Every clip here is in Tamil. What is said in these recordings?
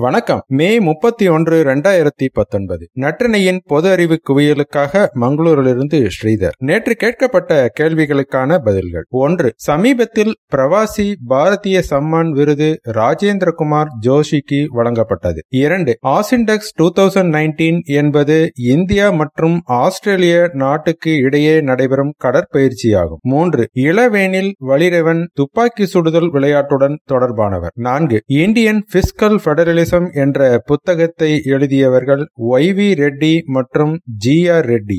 வணக்கம். மே முப்பத்தி ஒன்று இரண்டாயிரத்தி பத்தொன்பது. நற்றினையின் பொது அறிவு குவியலுக்காக மங்களூரிலிருந்து ஸ்ரீதர். நேற்று கேட்கப்பட்ட கேள்விகளுக்கான பதில்கள். ஒன்று சமீபத்தில் பிரவாசி பாரதிய சம்மான் விருது ராஜேந்திரகுமார் ஜோஷிக்கு வழங்கப்பட்டது. இரண்டு ஆசிண்டெக்ஸ் டூ தௌசண்ட் நைன்டீன் என்பது இந்தியா மற்றும் ஆஸ்திரேலிய நாட்டுக்கு இடையே நடைபெறும் கடற்பயிற்சியாகும். மூன்று இளவேனில் வலிரவன் துப்பாக்கி சுடுதல் விளையாட்டுடன் தொடர்பானவர். நான்கு இந்தியன் பிஸ்கல் பெடரலிசம் என்ற புத்தகத்தை எழுதியவர்கள் ஒய் வி ரெட்டி மற்றும் ஜி ஆர் ரெட்டி.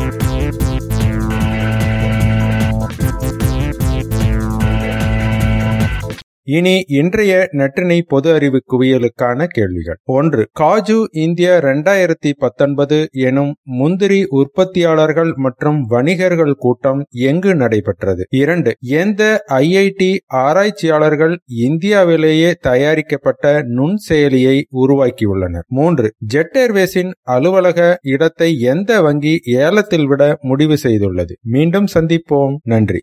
இனி இன்றைய நற்றினை பொது அறிவு குவியலுக்கான கேள்விகள். ஒன்று காஜு இந்தியா இரண்டாயிரத்தி பத்தொன்பது எனும் முந்திரி உற்பத்தியாளர்கள் மற்றும் வணிகர்கள் கூட்டம் எங்கு நடைபெற்றது? இரண்டு எந்த ஐஐடி ஆராய்ச்சியாளர்கள் இந்தியாவிலேயே தயாரிக்கப்பட்ட நுண் செயலியை உருவாக்கியுள்ளனர்? மூன்று ஜெட் ஏர்வேஸின் அலுவலக இடத்தை எந்த வங்கி ஏலத்தில் விட முடிவு செய்துள்ளது? மீண்டும் சந்திப்போம். நன்றி.